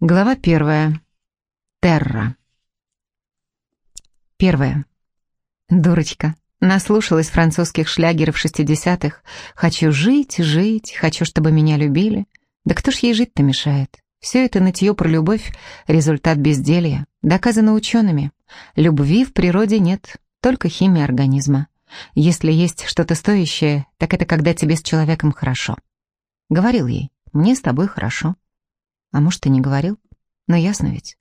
Глава первая. Терра. Первая. Дурочка. Наслушалась французских шлягеров шестидесятых. Хочу жить, жить, хочу, чтобы меня любили. Да кто ж ей жить-то мешает? Все это нытье про любовь — результат безделья. Доказано учеными. Любви в природе нет, только химия организма. Если есть что-то стоящее, так это когда тебе с человеком хорошо. Говорил ей, мне с тобой хорошо. А может, и не говорил? Но ясно ведь.